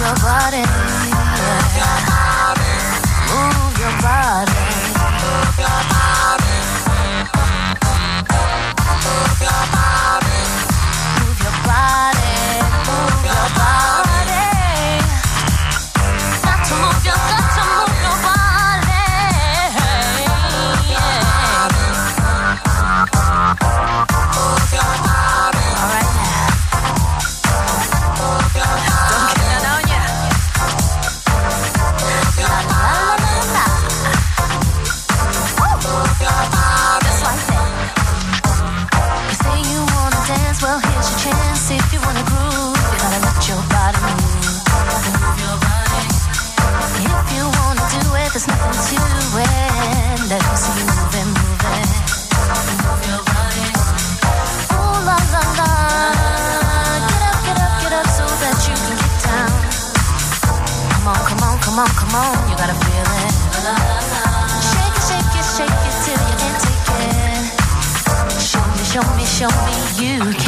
your body. Come on, come on, you gotta feel it. Shake it, shake it, shake it till you can't take it. Show me, show me, show me you can.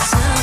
It's